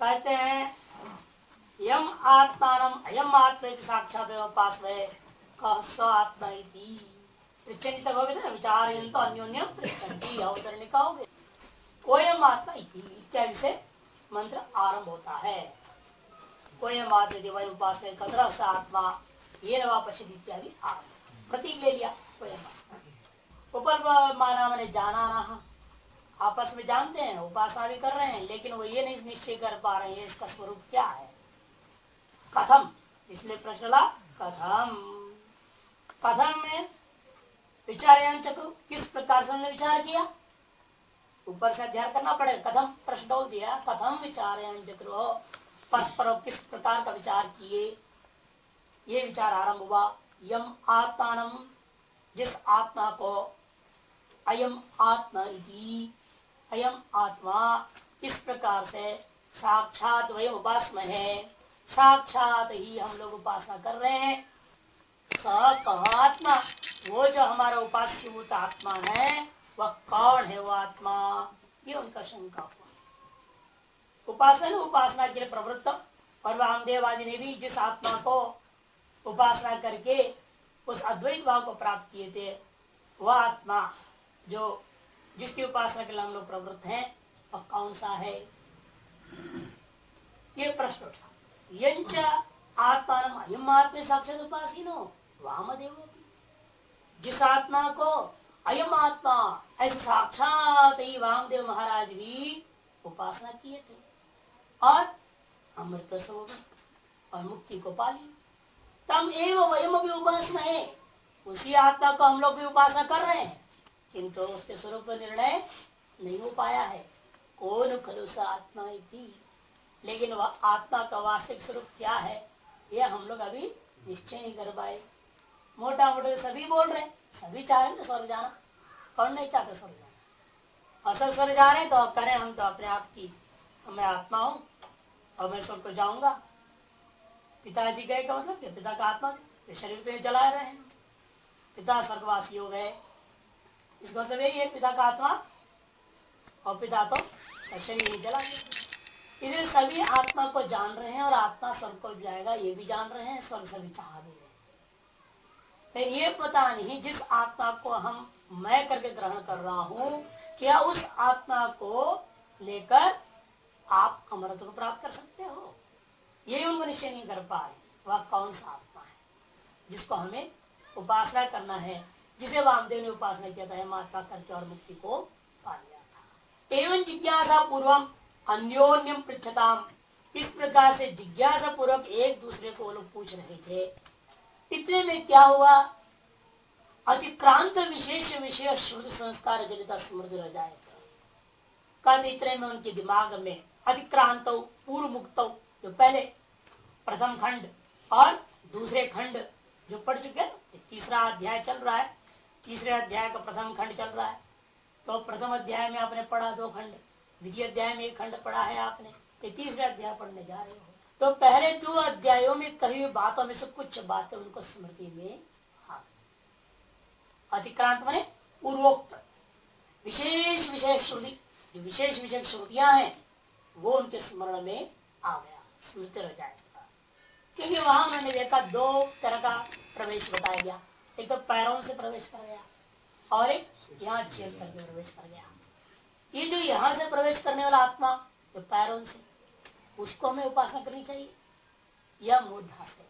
कहते हैं, यम आत्मान अयम आत्म साक्षात उपास स आत्मा तक हो गए ना विचार तो अन्योन्य अवतरणी का हो गए कोयम आत्मा इत्यादि से मंत्र आरंभ होता है। कोयम आत्मा वही उपास कतरा स आत्मा ये नवा पश्चिद इत्यादि आरंभ। प्रतीक ले लिया कोयम आत्मा। ऊपर माना मैंने जाना ना आपस में जानते हैं, उपासना भी कर रहे हैं, लेकिन वो ये नहीं निश्चय कर पा रहे हैं इसका स्वरूप क्या है। कथम, इसलिए प्रश्न ला, कथम। कथम में विचार चक्र, किस प्रकार से हमने विचार किया? ऊपर से अध्ययन करना पड़ेगा। कथम, प्रश्न बोल दिया, कथम विचार चक्र, परस्पर किस प्रकार का विचार किए? ये विचार आरंभ हुआ, यम आत्मान जिस आत्मा को अयम आत्मा अयम आत्मा। इस प्रकार से साक्षात वही उपासना है। साक्षात ही हम लोग उपासना कर रहे हैं। आत्मा वो जो हमारा उपास्यभूत आत्मा है, वह कौन है वो आत्मा? ये उनका शंका हुआ। उपासना उपासना के लिए प्रवृत्त और वामदेवादी ने भी जिस आत्मा को उपासना करके उस अद्वैत भाव को प्राप्त किए थे, वह आत्मा जो जिसकी उपासना के लिए हम लोग प्रवृत्त हैं और कौन सा है? ये प्रश्न उठा। यंच आत्मा साक्षात उपासीनो, वामदेव जिस आत्मा को अयम आत्मा, ऐसे साक्षात ही वामदेव महाराज भी उपासना किए थे। और अमृत और मुक्ति को पाली। तम एवं वयम भी उपासना है। उसी आत्मा को हम लोग भी उपासना कर रहे हैं। किंतु उसके स्वरूप निर्णय नहीं हो पाया है। कौन खलु आत्मा थी लेकिन वह आत्मा का वास्तविक स्वरूप क्या है, यह हम लोग अभी निश्चय नहीं कर पाए। मोटा मोटे सभी बोल रहे सभी चाह रहे स्वर्ग जाना, कौन नहीं चाहते स्वर्ग जाना? असल स्वर्ग जा रहे तो करें हम तो अपने आप की, मैं आत्मा हूँ और मैं स्वर्ग को जाऊँगा। पिताजी गए का मतलब पिता का आत्मा शरीर तो जला रहे हैं। पिता स्वर्गवासी हो गए इसका मतलब यही है पिता का आत्मा और पिता तो शरीर ही जला इसलिए सभी आत्मा को जान रहे हैं और आत्मा स्वर्ग को जाएगा, ये भी जान रहे हैं, स्वर्ग सभी चाह भी रहे हैं। ये पता नहीं जिस आत्मा को हम, मैं करके ग्रहण कर रहा हूँ, क्या उस आत्मा को लेकर आप अमृत को प्राप्त कर सकते हो? ये उनको निश्चय नहीं कर पा रहे वह कौन सा आत्मा है जिसको हमें उपासना करना है? जिसे वामदेव ने उपासना किया था माता करके और मुक्ति को पा लिया था। एवं जिज्ञासा पूर्वम अन्योन्यम पृछताम इस प्रकार से जिज्ञासा पूर्वक एक दूसरे को लोग पूछ रहे थे, इतने में क्या हुआ? अतिक्रांत विशेष विषय शुद्ध संस्कार जनिता स्मृति रह जाएगा कल इतने में उनके दिमाग में अतिक्रांत पूर्व मुक्त जो पहले प्रथम खंड और दूसरे खंड जो पढ़ चुके तीसरा अध्याय चल रहा है तीसरे अध्याय का प्रथम खंड चल रहा है। तो प्रथम अध्याय में आपने पढ़ा दो खंड, द्वितीय अध्याय में एक खंड पढ़ा है आपने तो तीसरे अध्याय पढ़ने जा रहे हो। तो पहले दो अध्यायों में कभी बातों में से कुछ बातें उनको स्मृति में आ अतिक्रांत मैंने पूर्वोक्त। विशेष विशेष श्रुति, जो विशेष विशेष श्रुतियाँ हैं, वो उनके स्मरण में आ गया। स्मृति रह जाएगा क्योंकि वहाँ मैंने देखा दो तरह का प्रवेश बताया गया। एक तो पैरों से प्रवेश कर गया और एक यहाँ चेल करके प्रवेश कर गया। ये जो यहाँ से प्रवेश करने वाला आत्मा जो पैरों से, उसको हमें उपासना करनी चाहिए। यह मूर्धा से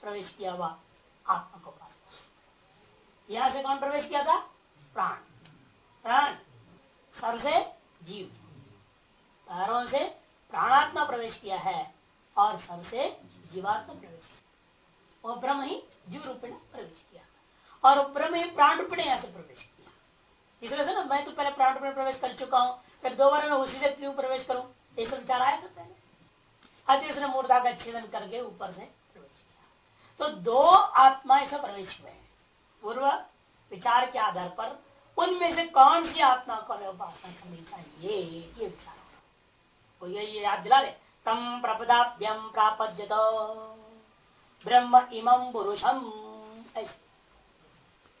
प्रवेश किया हुआ आत्मा को पास यहाँ से कौन प्रवेश किया था? प्राण। प्राण। सर से जीव। पैरों से प्राणात्मा प्रवेश किया है और सर से जीवात्मा प्रवेश किया। और ब्रह्म ही जीव रूप में प्रवेश किया। और ब्रह्म ही प्राण रूप ने से प्रवेश किया। इसलिए से ना मैं तो पहले प्राण रूप में प्रवेश कर चुका हूँ, फिर दोबारा मैं उसी से क्यों प्रवेश करूँ? ऐसा विचार आया था पहले। अति उसने मूर्धा का छेदन करके ऊपर से प्रवेश किया। तो दो आत्मा ऐसा प्रवेश हुए पूर्व विचार के आधार पर उनमें से कौन सी आत्मा को हमें उपासना करनी चाहिए, ये विचार तो ये ये याद दिला ले तम प्रपदाभ्यम प्राप्त ब्रह्म इमं पुरुषम।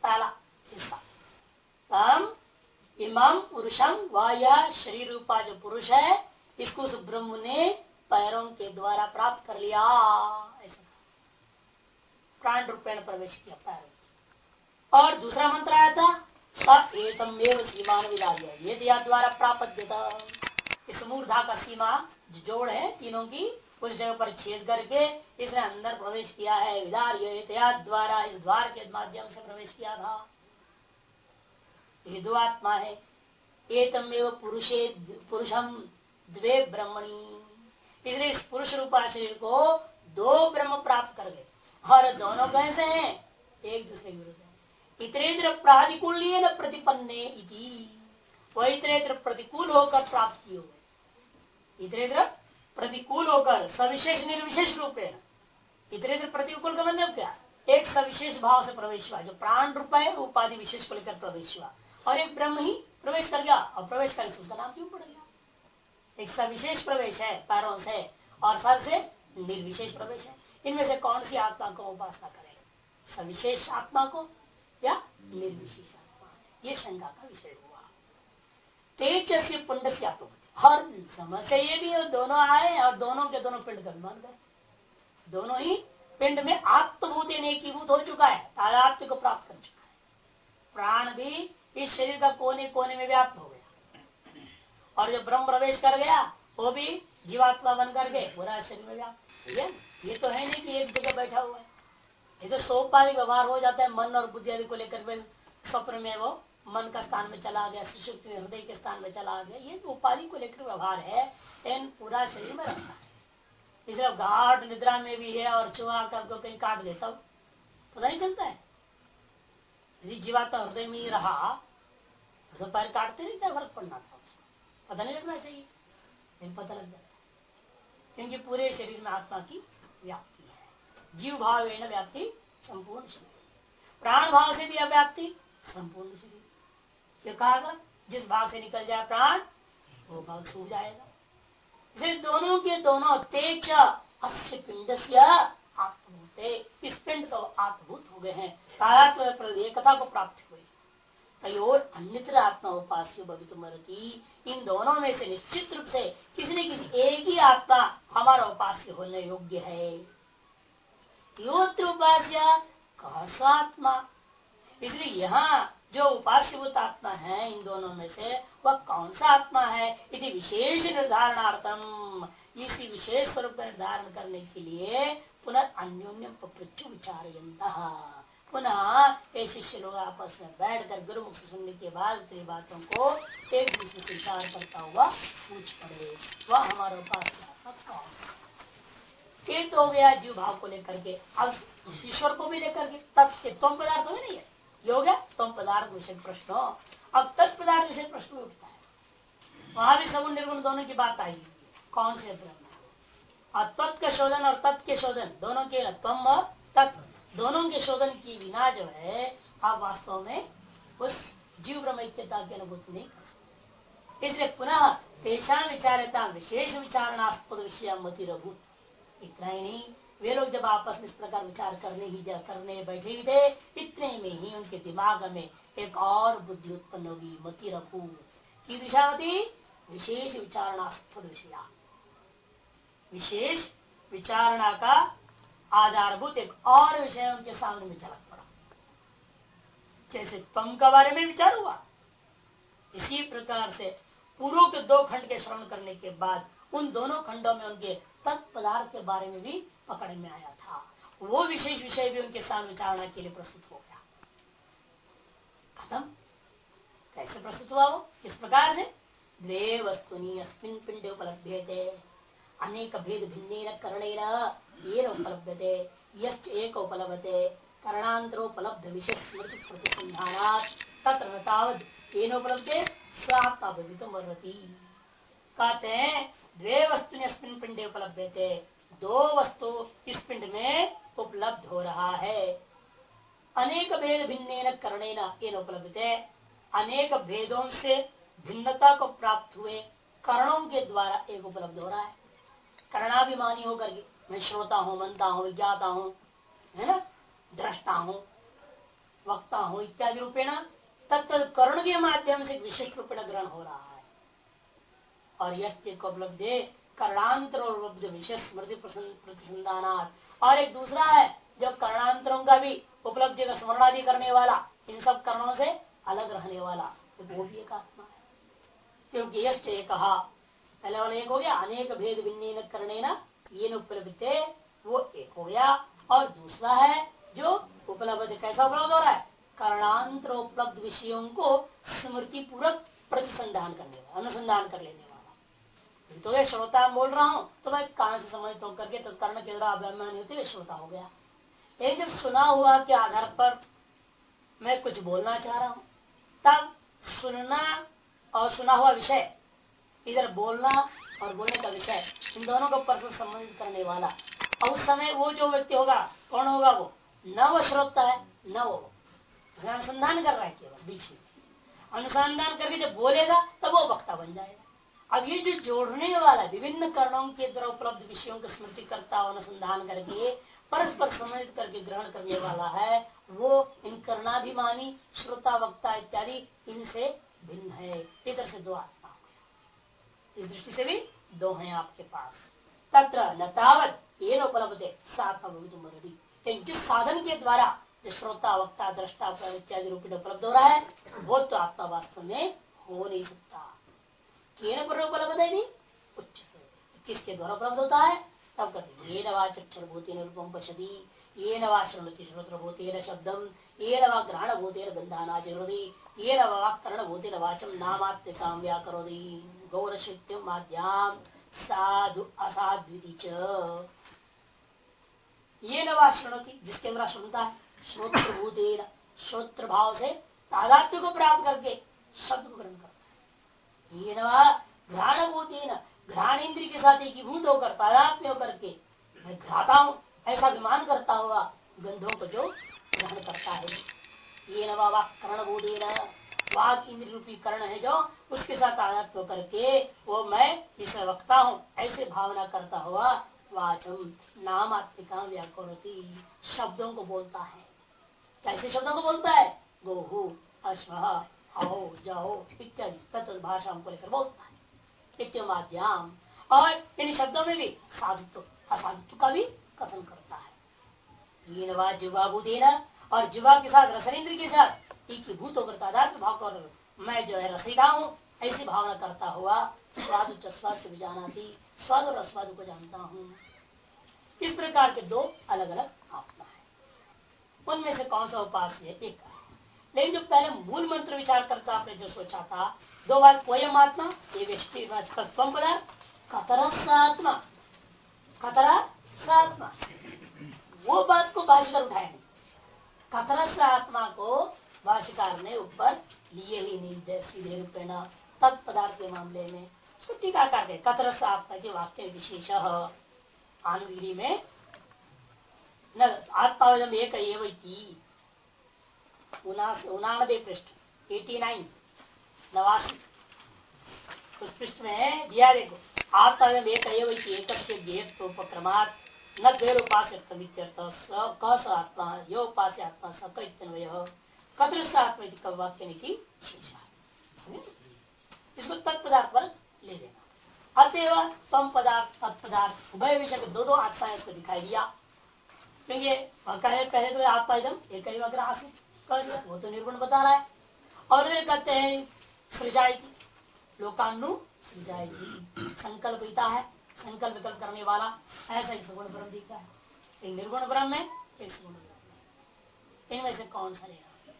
पहला हिस्सा तम इमम पुरुषम यह शरीर रूपा जो पुरुष है इसको उस ब्रह्म ने पैरों के द्वारा प्राप्त कर लिया ऐसा प्राण रूपेण प्रवेश किया पैरों और दूसरा मंत्र आया था सतम सीमान विलाय ये दिया द्वारा प्राप्त इस मूर्धा का सीमा जोड़ है तीनों की उस जगह पर छेद करके इसने अंदर प्रवेश किया है। विदार द्वारा इस द्वार के माध्यम से प्रवेश किया था। ये दो आत्मा है। एतमेव पुरुषे पुरुषम द्वे ब्रह्मणी। इसलिए इस पुरुष रूपा शरीर को दो ब्रह्म प्राप्त कर गए। और दोनों कैसे हैं? एक दूसरे के विरुद्ध इतरेत्र प्राधिकूल प्रतिपन्ने वह इतरेन्द्र प्रतिकूल होकर प्राप्त किए हुए। इतरेत्र प्रतिकूल होकर, सविशेष निर्विशेष रूप। है इतरेत्र प्रतिकूल का मतलब क्या? एक सविशेष भाव से प्रवेश हुआ, जो प्राण रूप है, उपाधि विशेष को लेकर प्रवेश हुआ। और एक ब्रह्म ही प्रवेश कर गया, और प्रवेश कर उसका नाम क्यों पड़ गया? एक सविशेष प्रवेश है पैरों से और सर से निर्विशेष प्रवेश है। इनमें से कौन सी आत्मा को उपासना करेगा? सविशेष आत्मा को या निर्विशेष आत्मा? ये शंका का विषय हुआ। तेज से पुंड से हर समस्या ये भी है, दोनों आए और दोनों के दोनों पिंड गणमान गए दोनों ही पिंड में आत्मभूत एकीभूत हो चुका है, तादात्म्य को प्राप्त कर चुका है। प्राण भी इस शरीर का कोने कोने में व्याप्त हो गया। और जो ब्रह्म प्रवेश कर गया, वो भी जीवात्मा बन कर गए पूरा शरीर में व्याप्त ठीक है ये तो है नहीं कि एक जगह बैठा हुआ है। ये तो सोपाधिक व्यवहार हो जाता है, मन और बुद्धि आदि को लेकर स्वप्न में वो मन का स्थान में चला गया सुषुप्त हृदय के स्थान में चला गया। ये तो उपाधि को लेकर व्यवहार है इन पूरा शरीर में रहता है। इसलिए घाट निद्रा में भी है और चुहा कर कहीं काट देता पता नहीं चलता है। यदि जीवा तो हृदय में ही रहा तो पैर काटते नहीं क्या फ़र्क पड़ना था पता नहीं लगना चाहिए, लेकिन पता लग जाता क्योंकि पूरे शरीर में आत्मा की व्याप्ति है। जीव भाव व्याप्ति, संपूर्ण शरीर। प्राण भाव से भी अव्याप्ति, संपूर्ण शरीर। ये कहा जिस भाग से निकल जाए प्राण, वो भाग सूख जाएगा। इसे दोनों के दोनों तेज अस्य पिंड से आत्मभूत इस पिंड तो आत्मभूत हो गए हैं। तारात्म एकता को प्राप्त हुई। और अन्यत्र आत्मा उपास्य भवितुमरती इन दोनों में से निश्चित रूप से किसी न किसी एक ही आत्मा हमारा उपास्य होने योग्य है। उपास्य आत्मा इसलिए यहाँ जो उपास्यभूत आत्मा है इन दोनों में से, वह कौन सा आत्मा है? यदि विशेष निर्धारणार्थम। इसी विशेष स्वरूप का निर्धारण करने के लिए पुनः अन्योन्यम पृथ्वी विचार पुनः ये शिष्य लोग आपस में बैठ कर गुरुमुख सुनने के बाद तेरी बातों को एक दूसरे से विचार करता हुआ पूछ पड़े, वह हमारे एक तो हो गया जीव भाव को लेकर के, अब ईश्वर को भी लेकर के तुम पदार्थ हो नहीं है ये हो गया तुम पदार्थ विषय प्रश्न। अब तत्पदार्थ विषय प्रश्न उठता है। वहाँ भी सगुण निर्गुण दोनों की बात आई। कौन से ब्रह्म? तत्व के शोधन और तत्व के शोधन, दोनों के तम और तत्व दोनों के शोधन की बिना जो है, आप वास्तव में उस जीव ब्रह्मता की अनुभूति नहीं कर सकते। इसलिए पुनः पेशा विचारता विशेष विचारणास्पद विषय मति रभूत इतना ही नहीं। वे लोग जब आपस में इस प्रकार विचार करने ही करने बैठे ही थे, इतने में ही उनके दिमाग में एक और बुद्धि उत्पन्न होगी, मति रखू की दिशावती विशेष विचारणास्पद विषया। विशेष विचारणा का आधारभूत एक और विषय उनके सामने में झलक पड़ा। जैसे तम का बारे में विचार हुआ, इसी प्रकार से पूर्व के दो खंड के श्रवण करने के बाद उन दोनों खंडों में उनके तत्पदार्थ के बारे में भी पकड़ में आया था। वो विशेष विषय भी उनके साथ विचारणा के लिए प्रस्तुत हो गया। खत्म। कैसे प्रस्तुत हुआ वो? इस प्रकार से? द्वे वस्तुनि अस्मिन पिंडे उपलब्ध थे अनेक भेद भिन्न करण उपलब्धते यश्च एक उपलब्धते करणांतरोपलब्ध विषय स्मृति प्रतिसंधान तत्र तावत येन उपलब्धे स्वात्मा भवितुमर्हति। कहते हैं द्वे वस्तु पिंडे उपलब्ध थे दो वस्तु इस पिंड में उपलब्ध हो रहा है। अनेक भेद भिन्न करने न उपलब्ध थे अनेक भेदों से भिन्नता को प्राप्त हुए करणों के द्वारा एक उपलब्ध हो रहा है। करणाभिमानी होकर के मैं श्रोता हूँ, मनता हूँ ज्ञाता हूँ, है ना? दृष्टा हूँ, वक्ता हूँ इत्यादि रूपेण तत्त कर्ण के माध्यम से विशिष्ट रूपेण ग्रहण हो रहा है। और यश को उपलब्धि कर्णांतर उपलब्ध विशेष स्मृति प्रतिसंधान और एक दूसरा है जो कर्णांतरों का भी उपलब्धि का स्मरण आदि करने वाला, इन सब कर्णों से अलग रहने वाला तो वो भी एक आत्मा है। क्योंकि यश कहा, पहले वाला एक हो गया, अनेक भेद भिन्न करने न ये उपलब्ध, वो एक हो गया। और दूसरा है, जो उपलब्ध कैसा उपलब्ध हो रहा है? कर्णांतर उपलब्ध विषयों को स्मृति पूर्वक प्रतिसंधान करने वाला, अनुसंधान कर लेने वाला तो ये श्रोता बोल रहा हूँ तो मैं कान से समझता हूँ करके तो कर्ण के द्वारा अभिमान होते श्रोता हो गया। ये जब सुना हुआ के आधार पर मैं कुछ बोलना चाह रहा हूँ। तब सुनना और सुना हुआ विषय, इधर बोलना और बोलने का विषय, इन दोनों को परस्पर संबंधित करने वाला। और उस समय वो जो व्यक्ति होगा, कौन होगा वो? न वो श्रोता है, न वो। अनुसंधान कर रहा है केवल, बीच में। अनुसंधान करके जब बोलेगा, तब वो वक्ता बन जाएगा। अब ये जो जोड़ने वाला विभिन्न कर्णों के द्वारा उपलब्ध विषयों की स्मृति करता अनुसंधान करके, परस्पर समझ करके ग्रहण करने वाला है, वो इन कर्णाभिमानी, श्रोता, वक्ता इत्यादि, इनसे भिन्न है। इधर से दो आत्मा। इस दृष्टि से भी दो हैं आपके पास। तत्र नतावत ये उपलब्ध है जिस साधन के द्वारा जो श्रोता, वक्ता, दृष्टा, इत्यादि रूप में उपलब्ध हो रहा है, वो तो आत्मा वास्तव में हो नहीं सकता। केन उपलब्ध किसके द्वारा उपलब्ध होता है? तब कहते ये नवा चक्षर भूति रूपम पशदी ये नवा श्रृणति श्रोत्र भूतेर शब्दम ये नवा ग्रहण भूतेर गंधाना जरोदी ये नवा कर्ण भूतेर वाचम नामात्मिकाम व्याकरोदी गौरशित्यम माध्याम साधु असाध्विति च। ये नवा श्रृणति, जिसके अंदर सुनता है श्रोत्र भूतेर श्रोत्र भाव से तादात्म्य को प्राप्त करके शब्द को ग्रहण करता घ्राण भूतेन घ्राण इंद्र के साथ एकीभूत होकर तादात्म्य होकर के मैं घाता हूँ, ऐसा अभिमान करता हुआ गंधों को जो ग्रहण करता है। ये नवा वाक कर्ण भूतेन वाक इंद्र रूपी कर्ण है जो उसके साथ आदत्व करके, वो मैं इस वक्ता हूँ, ऐसे भावना करता हुआ वाचम नामात्मिका व्याकुरती शब्दों को बोलता है। कैसे शब्दों को बोलता है? गोहू, अश्व आओ, जाओ इत्यादि तत्त भाषा को लेकर है इत्य माध्यम और इन शब्दों में भी साधुत्व, असाधुत्व का भी कथन करता है। ये नवा जीवा और जीवा के साथ रसरेंद्र के साथ एक भूत होकर तादात्म भाव कर मैं जो है रसीदा हूँ ऐसी भावना करता हुआ स्वाद स्वाद भी जाना थी, स्वाद और अस्वाद को जानता हूँ। इस प्रकार के दो अलग अलग आत्मा है। उनमें से कौन सा उपास्य है? एक लेकिन जो पहले मूल मंत्र विचार करता आपने जो सोचा था, दो बार कोयम आत्मा, ये तत्व पदार्थ कतरा आत्मा कतरा आत्मा वो बात को भाषकर उठाए कतरस आत्मा को भाषिकार ने ऊपर लिए ही नहीं सीधे रूपे रूपेण तत्पदार्थ के मामले में उसको टीका करते कतरस आत्मा के वाक्य विशेष, आनुगिरी में न आत्मावधम एक उनानबे पृष्ठ, एटी नाइन, नवासी। उस पृष्ठ में दिया देखो आत्मावधम एक उपक्रमात, न देर उपास्य आत्मा, यो उपास्य आत्मा स कैतन्वय कदृश आत्मा वाक्य की शिक्षा इसको तत्पदार्थ पर ले लेना। अतएव तम पदार्थ तत्पदार्थ उभय विषय दो दो आत्माएँ को दिखाई दिया। क्योंकि पहले तो आत्मा एकदम एक ही आसित। कर दिया, वो तो निर्गुण बता रहा है। और फिर कहते हैं सृजाई लोकानु सृजाई संकल्पिता है, संकल्प विकल्प करने वाला, ऐसा एक सगुण ब्रह्म दिखता है। एक निर्गुण ब्रह्म है, एक सगुण ब्रह्म इनमें से कौन सा लेना?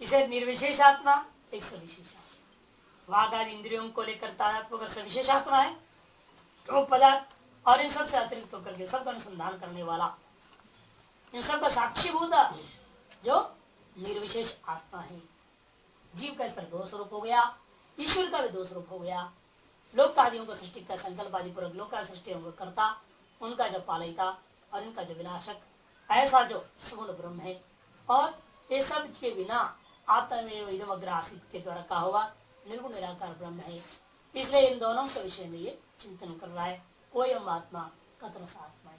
इसे निर्विशेषात्मा, एक सविशेषात्मा। वाघ आदि इंद्रियों को लेकर तादात्मक सविशेषात्मा है। तो पदार्थ, और इन सबसे अतिरिक्त होकर के सबका अनुसंधान करने वाला। इन सबका साक्षीभूत जो निर्विशेष आत्मा है। जीव का इस पर दो स्वरूप हो गया, ईश्वर का भी दो स्वरूप हो गया। लोक आदियों को सृष्टि का संकल्प आदि पूर्वक लोक का सृष्टि करता, उनका जो पालिता और इनका जो विनाशक, ऐसा जो सुगुण ब्रह्म है। और ये सब के बिना आत्मग्रासित के द्वारा कहा हुआ निर्गुण निराकार ब्रह्म है। इसलिए इन दोनों के विषय में ये चिंतन कर रहा है। कोई हम आत्मा कतर आत्मा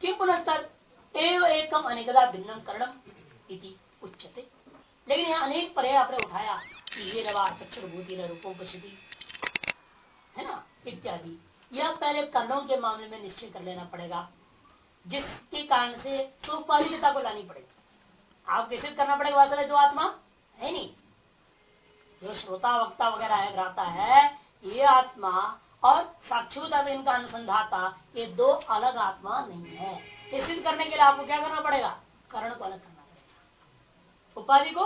किम पुनस्तर? एवं एकम अनेकदा भिन्न करणम इति लेकिन यहाँ अनेक पर्याय आपने उठाया कि ये रवा चक्षुर्भूति रूपोपति है ना, इत्यादि। यह पहले कर्णों के मामले में निश्चय कर लेना पड़ेगा, जिसके कारण से सोपाधिकता को लानी पड़ेगी। आप कैसे करना पड़ेगा वास्तव में जो आत्मा? है नहीं। जो श्रोता, वक्ता वगैरह है रहता है, ये आत्मा और साक्षुता इनका अनुसंधाता, ये दो अलग आत्मा नहीं है। ये सिद्ध करने के लिए आपको क्या करना पड़ेगा? कर्ण को अलग करना उपाधि को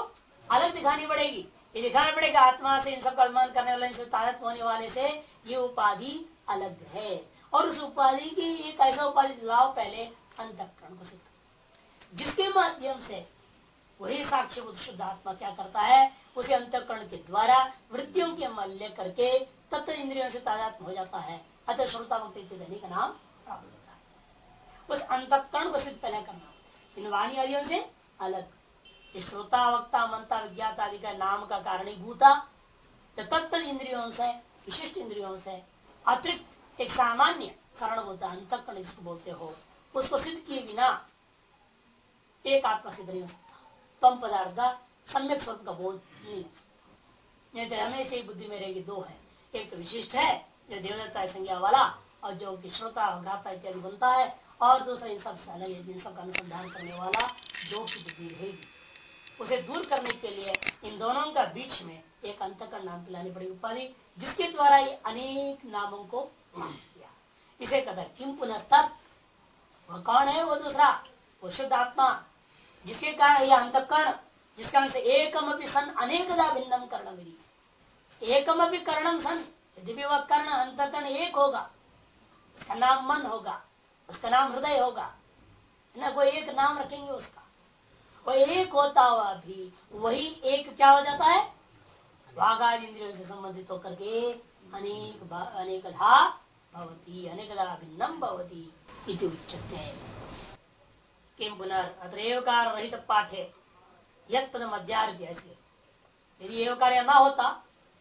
अलग दिखानी पड़ेगी। ये दिखाना पड़ेगा आत्मा से, इन सबका अनुमान करने वाले इनसे होने वाले से ये उपाधि अलग है। और उस उपाधि की एक ऐसा उपाधि लाओ पहले अंतकरण को सिद्ध जिसके माध्यम से वही साक्ष्य शुद्ध आत्मा क्या करता है? उसे अंतकरण के द्वारा वृत्तियों के मल्य करके तत्व इंद्रियों से तादात्म हो जाता है। अतः श्रोता मुक्ति धनी का नाम प्राप्त होता है। उस अंतकरण को सिद्ध पहले करना। इन वाणी आदियों से अलग श्रोता वक्ता मंता विज्ञात आदि का नाम का कारणीभूता तो तत्व इंद्रियों से, विशिष्ट इंद्रियों से अतिरिक्त एक सामान्य कारण है, अंतकरण जिसको बोलते हो, उसको सिद्ध किए बिना एक आत्मा सिद्ध नहीं हो सकता। तम पदार्थ का सम्यक स्वरूप का बोध नहीं नहीं तो हमेशा ही बुद्धि में रहेगी दो है। एक तो विशिष्ट है, जो देवदत्ता संज्ञा वाला, और जो कि श्रोता घाता इत्यादि बनता है, और दूसरा इन सबसे अलग है इन सब अनुसंधान करने वाला दो की बुद्धि रहेगी। उसे दूर करने के लिए इन दोनों का बीच में एक अंत का नाम पिलानी पड़ी उपाधि, जिसके द्वारा ये अनेक नामों को किया। इसे कदर किम पुनः वह कौन है वो दूसरा? वो शुद्ध आत्मा। जिसके कारण यह अंतकरण जिस कारण से एकम अपनी सन अनेकदा भिन्नम कर्ण मेरी एकम अपनी कर्णम सन, यदि वह कर्ण, अंतकरण एक होगा, उसका नाम मन होगा, उसका नाम हृदय होगा, ना कोई एक नाम रखेंगे उसका। वो एक होता हुआ भी, वही एक क्या हो जाता है? वाघाद इंद्रियों से संबंधित होकर के अनेक अनेकधा भवती, अनेकधा भिन्नम भवती इति उच्चते किम पुनर् कार रहित पाठे यद ऐसे यदि एवं कार्य ना होता,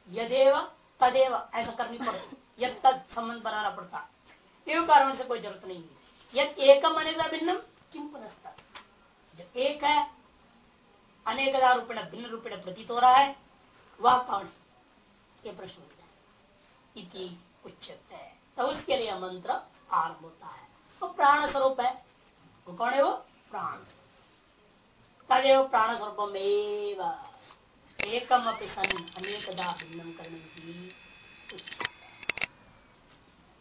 यदेव तदेव ऐसा करनी पड़ती यद तद संबंध बनाना पड़ता। एवं कारण से कोई ज़रूरत नहीं है। यद एकम अनेकदा भिन्नम किम पुनस्ता जो एक है अनेकदा रूपेण भिन्न रूपेण प्रतीत हो। रहा है वह कौन? ये प्रश्न इति उच्चते तो उसके लिए मंत्र आरंभ होता है। वो तो प्राण स्वरूप है। वो कौन है वो? प्राण तदेव प्राण स्वरूप एकम अपनी सन, अनेकदा भिन्नम करने की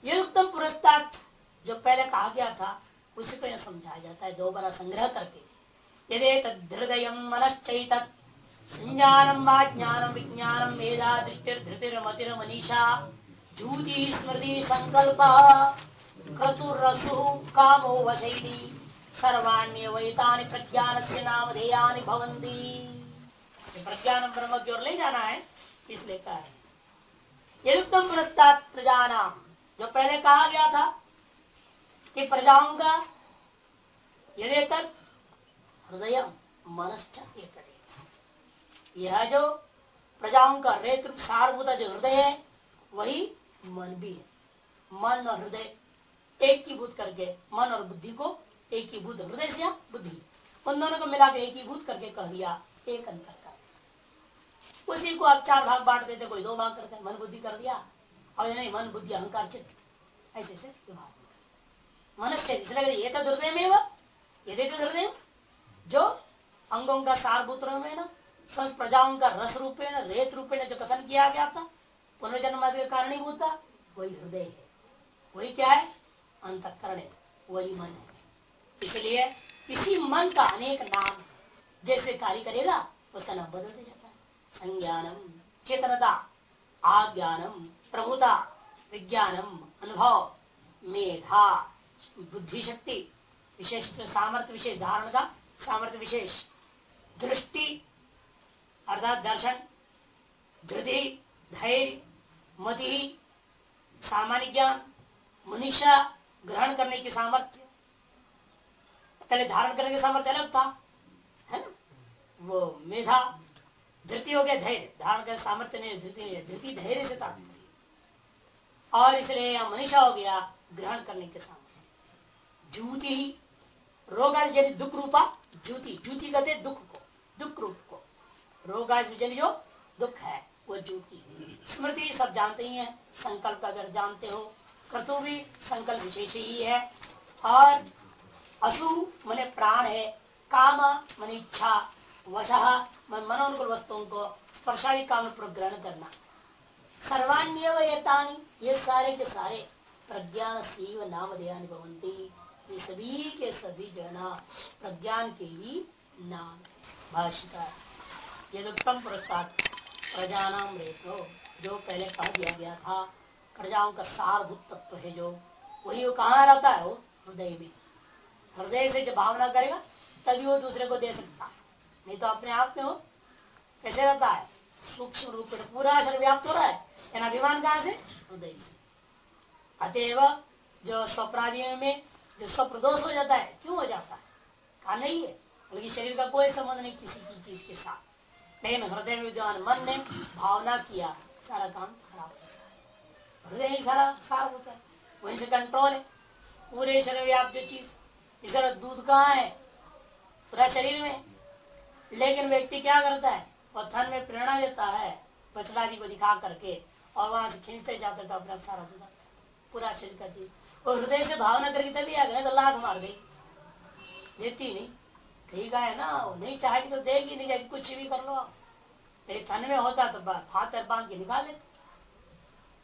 ये उत्तम पुरस्कार जो पहले कहा गया था, उसी को यह समझाया जाता है। दो बार संग्रह करके। यदि तदृदय संज्ञानम ज्ञानम विज्ञानम मेधा दृष्टिर्धृतिर्मतिर मनीषा जूति स्मृति संकल्प। क्रतुरसु कामो वशैली सर्वाण्य वैतानि प्रज्ञान से नाम ध्येयानि भवंती प्रज्ञान ब्रह्म की ओर ले जाना है इसलिए कहा है। ये उत्तम पुरस्कार प्रजा जो पहले कहा गया था कि प्रजाओं का यदि तक हृदय मनश्च यह जो प्रजाओं का रेत सारभूत जो हृदय है, वही मन भी है। मन और हृदय एक ही भूत करके, मन और बुद्धि को एक ही भूत हृदय से बुद्धि। उन दोनों को मिला के एक ही भूत करके कह दिया, एक अंतर कर उसी को आप चार भाग बांट देते, कोई दो भाग करते, मन बुद्धि कर दिया। और नहीं, मन बुद्धि अहंकार चित्त। ऐसे से विभाग। मनुष्य एक हृदय में यदि हृदय जो अंगों का सारभूत ना प्रजाओं का रस रूपे न रेत रूपे न जो कथन किया गया था, पुनर्जन्म आदि का कारणीभूत वही हृदय है। वही क्या है? अंतकरण है, वही मन है। इसलिए इसी मन का अनेक नाम जैसे कार्य करेगा, उसका नाम बदलते जाता है। संज्ञानम, चेतनता, आज्ञानम, प्रभुता, विज्ञानम, अनुभव, मेधा बुद्धि शक्ति विशेष सामर्थ्य, विशेष धारण का सामर्थ्य विशेष। दृष्टि, अर्थात दर्शन, धृति, धैर्य, मति, सामान्य ज्ञान, मनीषा ग्रहण करने की सामर्थ्य। पहले धारण करने की सामर्थ्य अलग था, है ना? वो मेधा, धृति हो गया धैर्य। धारण कर सामर्थ्य नहीं, धृति धृति धैर्य से था। और इसलिए मनीषा हो गया, ग्रहण करने के सामर्थ्य। जूति रोग दुख रूपा ज्योति ज्योति कहते दुख को, दुख रूप को। रोग जन जो दुख है, वो ज्योति स्मृति सब जानते ही है, संकल्प अगर जानते हो, क्रतु भी संकल्प विशेष ही है। और असु मने प्राण है, काम मन इच्छा, वश मन मनोनुकूल वस्तुओं को स्पर्शादी काम पर ग्रहण करना। सर्वान्य ये सारे के सारे प्रज्ञा सीव नाम दयानी भवंती ये सभी के सभी जो है ना प्रज्ञान के ही नाम। भाषिका ये उत्तम पुरस्कार प्रजानाम रेतो जो पहले कह दिया गया था। प्रजाओं का सारभूत तत्व है जो, वही वो कहाँ रहता है वो? हृदय में। हृदय से जब भावना करेगा, तभी वो दूसरे को दे सकता है। नहीं तो अपने आप में हो कैसे रहता है? सूक्ष्म रूप में पूरा शरीर व्याप्त हो रहा है। अभिमान कहाँ से? हृदय अतएव जो स्वप्रादी में जो स्वप्रदोष हो जाता है, क्यों हो जाता है? कहा नहीं है। बल्कि शरीर का कोई संबंध नहीं किसी की चीज़ के साथ। लेकिन हृदय में विद्वान मन ने भावना किया, सारा काम खराब हो हृदय ही खराब खराब होता है। वहीं से कंट्रोल है। पूरे शरीर व्याप्त जो चीज़, इस दूध कहाँ है? पूरा शरीर में। लेकिन व्यक्ति क्या करता है? और थन में प्रेरणा देता है पचलादी को दिखा करके, और वहाँ से खींचते जाते तो अपना सारा दूध पूरा शरीर का चीज़ और हृदय से भावना करके तभी आ गए तो लाख मार गई। देती नहीं। ठीक है ना नहीं चाहेगी तो देगी नहीं, जैसे कुछ भी कर लो। आप थन में होता तो हाथ पैर बाँध के निकाल लेते।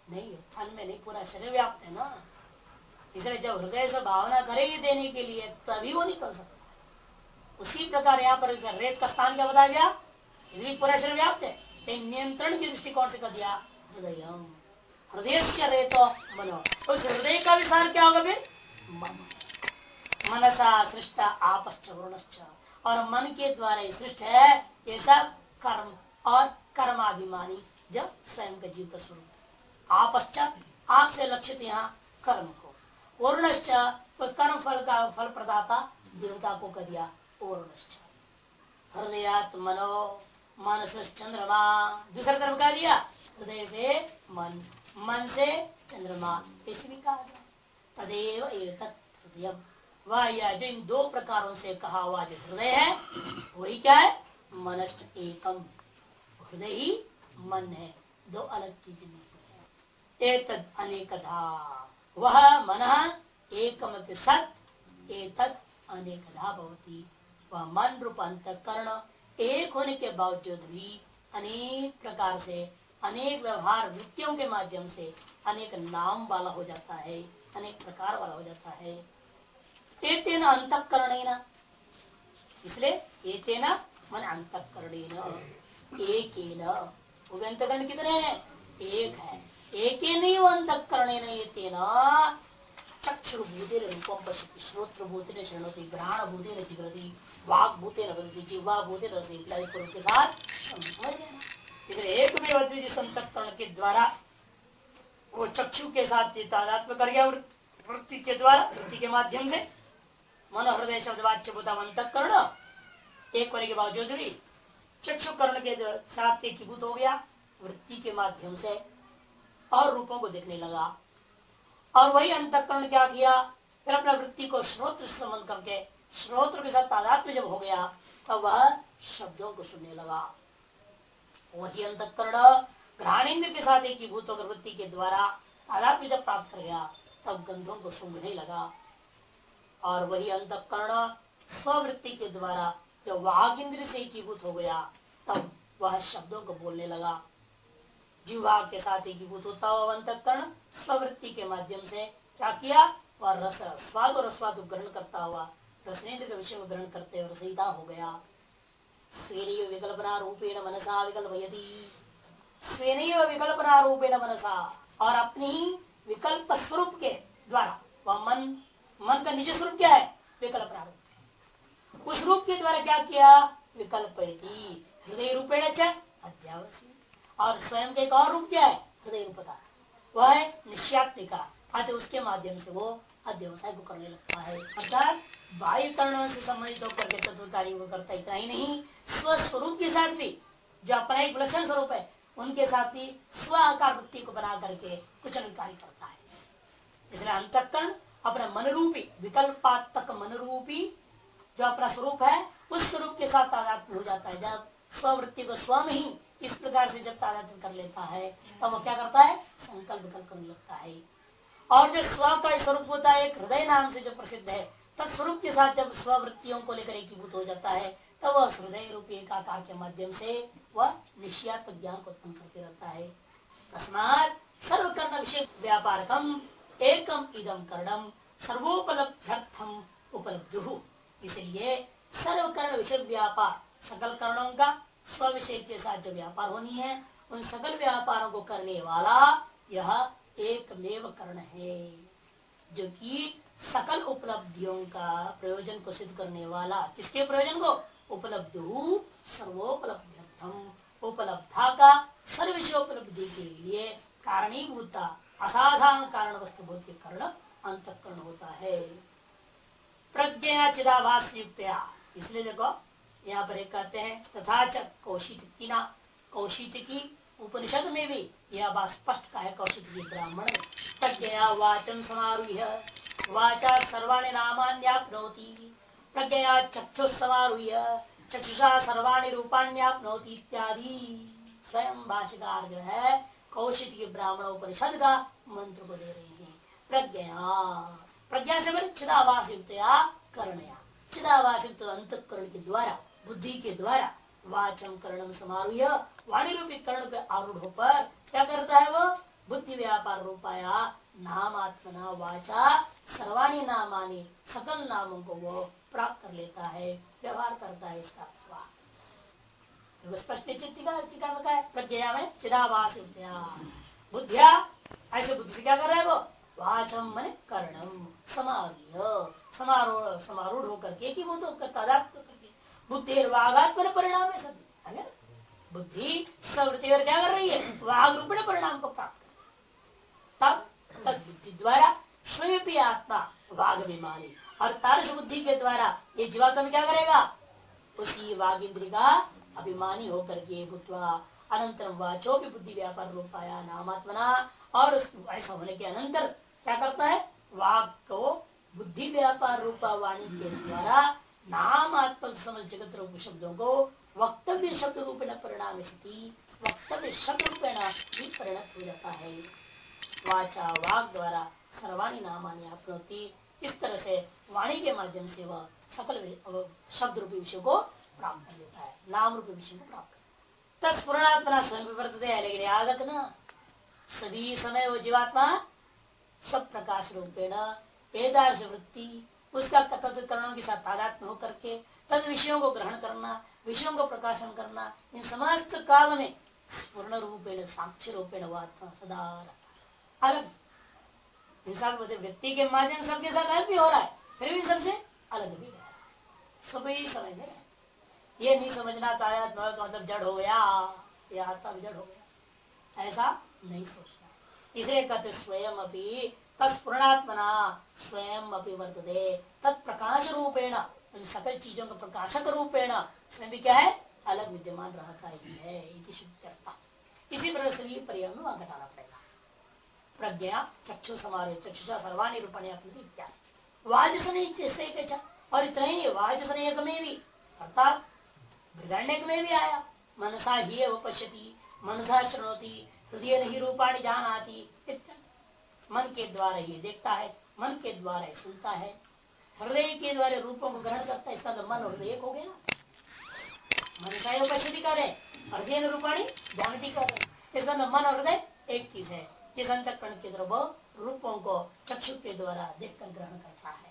नहीं, थन में नहीं, पूरा शरीर व्याप्त है ना। इसलिए जब हृदय से भावना करेगी देने के लिए, तभी वो निकल सकता उसी प्रकार यहाँ पर रेत का स्थान क्या बताया गया? पूरा शरीर व्याप्त है। नियंत्रण की दृष्टिकोण से कर दिया हृदय हृदय से रेतो मनो। उस हृदय का विचार क्या होगा फिर मन मनसा सृष्ट आपश्च वरुणश्च और मन के द्वारा सृष्ट है, ये सब कर्म और कर्माभिमानी जब स्वयं का जीव का स्वरूप। आपश्चात आपसे लक्षित यहाँ कर्म को। वरुणश्च तो कर्म फल का फल प्रदाता देवता को कर दिया, वरुणश्च। हृदयात मनो मानस चंद्रमा। दूसरा कर्म कहा दिया, हृदय से मन। मन से चंद्रमा कहा गया तदेव एक वह, यह जो इन दो प्रकारों से कहा हुआ जो हृदय है, वही क्या है? मनस्ट एकम। हृदय ही मन है, दो अलग चीज़ नहीं है। एक अनेकधा। वह मन एकम सत एक अनेकधा भवती। वह मन रूप अंतकरण, एक होने के बावजूद भी अनेक प्रकार से अनेक व्यवहार वृत्तियों के माध्यम से अनेक नाम वाला हो जाता है, अनेक प्रकार वाला हो जाता है। अंतकरण इसलिए मन अंतकरण एक अंतकरण कितने हैं? एक है। एक नहीं वो अंतकरण एतेन। चक्षुर्भूति रूपम पश्यति श्रोत्रभूति ग्रहण भूति ने जिग्रती जिह्वा भूति इत्यादि के साथ इसलिए एक में अद्वितीय संतकरण के द्वारा, वो चक्षु के साथ तादात्म कर गया वृत्ति के द्वारा, वृत्ति के माध्यम से। मन हृदय शब्द वाच्य अंत कर्ण एक होने के बावजूद भी चक्षु कर्ण के साथ एकीभूत हो गया, वृत्ति के माध्यम से, और रूपों को देखने लगा। और वही अंतकरण क्या किया? फिर अपना वृत्ति को श्रोत्र से संबंध करके श्रोत्र के साथ तादात्म्य जब हो गया, तब वह शब्दों को सुनने लगा। वही अंतकरण ग्रहणेन्द्र के साथ एकीभूत होकर वृत्ति के द्वारा तादात्म्य जब प्राप्त कर गया, तब गंधों को सुनने लगा। और वही अंतकरण स्ववृत्ति के द्वारा जब वाघ इंद्र से एकीभूत हो गया, तब वह शब्दों को बोलने लगा। जीवभाग के साथ एकीभूत होता हुआ अंतकरण स्ववृत्ति के माध्यम से क्या किया? वह रस, स्वाद और स्वाद ग्रहण करता हुआ, रसनेन्द्र के विषय को ग्रहण करते हुए रसईता हो गया। स्वेन विकल्पना रूपेण मनसा विकल्प यदि विकल्पना रूपेण मनसा और अपनी ही विकल्प स्वरूप के द्वारा, वह मन मन का निज स्वरूप क्या है? विकल्प प्रारूप उस रूप के द्वारा क्या किया? विकल्प हृदय रूपेण अध्यावश्य और स्वयं का एक और रूप क्या है? हृदय रूपता वह है निश्चात्मिका अतः उसके माध्यम से वो अध्यवसाय को करने लगता है। अर्थात वायु करणों से संबंधित होकर के कार्य को करता इतना ही नहीं। स्वस्वरूप के साथ भी जो अपना एक विलक्षण स्वरूप है, उनके साथ ही स्व आकार वृत्ति को बना करके कुछ कार्य करता है। इसलिए अंतकरण अपना मनरूपी, विकल्पात्मक मनरूपी जो अपना स्वरूप है, उस स्वरूप के साथ तादात्म्य हो जाता है। जब स्ववृत्ति को स्वयं ही इस प्रकार से जब तादात्म कर लेता है, तब तो वो क्या करता है? संकल्प विकल्प करने लगता है। और जो स्व का स्वरूप होता है, एक हृदय नाम से जो प्रसिद्ध है तब स्वरूप के साथ जब स्ववृत्तियों को लेकर एकीभूत हो जाता है, तब वह हृदय रूपी एकाकार के माध्यम से वह निश्चयात्मक ज्ञान को उत्पन्न करते रहता है। तस्मात सर्वकर्ण विषय व्यापारकम एकम इदम कर्णम सर्वोपलब्ध्यर्थम उपलब्धु। इसलिए सर्वकर्ण विषय व्यापार सकल कर्णों का स्व विषय के साथ जो व्यापार होनी है, उन सकल व्यापारों को करने वाला यह एकमेव कर्ण है, जो कि सकल उपलब्धियों का प्रयोजन को सिद्ध करने वाला किसके प्रयोजन को? उपलब्ध सर्वोपलब्ध्यर्थम उपलब्धा का सर्व विषय उपलब्धि के लिए कारणीभूता असाधारण कारण वस्तु भूत के कर्ण अंतकरण होता है। प्रज्ञा चिदाभास युक्त इसलिए देखो, यहाँ पर एक कहते हैं, तथा च कौशिक कौशिक की उपनिषद में भी यह बात स्पष्ट का है कौशिक ब्राह्मण प्रज्ञा वाचन समारूह वाचा सर्वाणी नामान्यापनोती। प्रज्ञया चक्षु समारूह चक्षुषा सर्वाणी रूपान्यापनोती इत्यादि। स्वयं भाषिकार जो है कौशिक की ब्राह्मण उपनिषद का मंत्र को दे रहे हैं प्रज्ञा प्रज्ञा से मैंने चिदावास युक्त करणया। युक्त अंतकरण के द्वारा बुद्धि के द्वारा वाचन करणम समारूह वाणी रूपी कर्ण के आरूढ़ पर क्या करता है वो? बुद्धि व्यापार रूपाया नाम आत्मना वाचा सर्वाणी नामानी सकल नामों को वो प्राप्त कर लेता है, व्यवहार करता है इसका स्पष्ट चित्तिका में है? प्रज्ञा में चिदावास बुद्धिया, ऐसे बुद्धि से क्या कर रहा है? वाचम मन कर्णम। समारूह समारोह, समारूढ़ होकर के वो तो तादात्म बुद्धि वाघात्म परिणाम है सभी, है बुद्धि प्रवृत्ति क्या कर रही है? वाघ रूप परिणाम को प्राप्त तब तद बुद्धि द्वारा स्वयं भी आत्मा वाघ विमानी और तारस बुद्धि के द्वारा ये जीवात्मा क्या करेगा? उसी वाघ इंद्री का अभिमानी होकर के भूतवा अनंतर वाचो भी बुद्धि व्यापार रूपाया नामात्मना और ऐसा होने के अनंतर क्या करता है? वाघ को बुद्धि व्यापार रूपा वाणी के द्वारा नाम आत्म समझ जगत रूप शब्दों को वक्तव्य शब्द रूप न परिणाम वक्तव्य शब्द रूपेण भी परिणत हो जाता है। वाचा वाक द्वारा सर्वाणी नामानी अपनौती इस तरह से वाणी के माध्यम से वह सकल शब्द रूपी विषय को प्राप्त कर लेता है नाम रूपी विषय को प्राप्त तत्पूर्णात्मा स्वयं विवर्तते है लेकिन याद रखना सभी समय वो जीवात्मा सब प्रकाश रूपेण वेदार्श वृत्ति उसका तत्वकरणों के साथ तादात्म होकर के तद विषयों को ग्रहण करना विषयों को प्रकाशन करना इन समस्त काल में पूर्ण रूपेण साक्ष्य रूपेण वो आत्मा सदा रहता अलग इंसान व्यक्ति के माध्यम सबके साथ अलग भी हो रहा है, फिर भी सबसे अलग भी रहा सभी समझ रहे ये नहीं समझना तादात्म का मतलब जड़ हो गया, या आत्मा जड़ हो गया। ऐसा नहीं सोचना। इसे कहते स्वयं अभी तत्पूर्णात्मना स्वयं अपनी वर्तते तत्प्रकाश रूपेण सकल चीज़ों का प्रकाशक रूपेण। स्वयं भी क्या है? अलग विद्यमान रहता ही है इसी प्रकार से पर्याय में घटाना पड़ेगा प्रज्ञा चक्षु समारोह चक्षुषा सर्वाणी रूपाणी इत्यादि। वाजसन और इतना ही वाजसनेक में भी अर्थात मृदण्यक में भी आया। मनसा ही पश्यति, मनसा श्रोती हृदय नहीं रूपाणी जान आती मन के द्वारा ये देखता है, मन के द्वारा ही सुनता है। हृदय के द्वारा रूपों को ग्रहण करता है, इसका तो मन और हो गया मन का उपस्थिति कर हृदय रूपाणी जानती कर इसका तो मन और हृदय एक चीज़ है। जिस अंतकरण के तरफ़ रूपों को चक्षु के द्वारा देखकर ग्रहण करता है।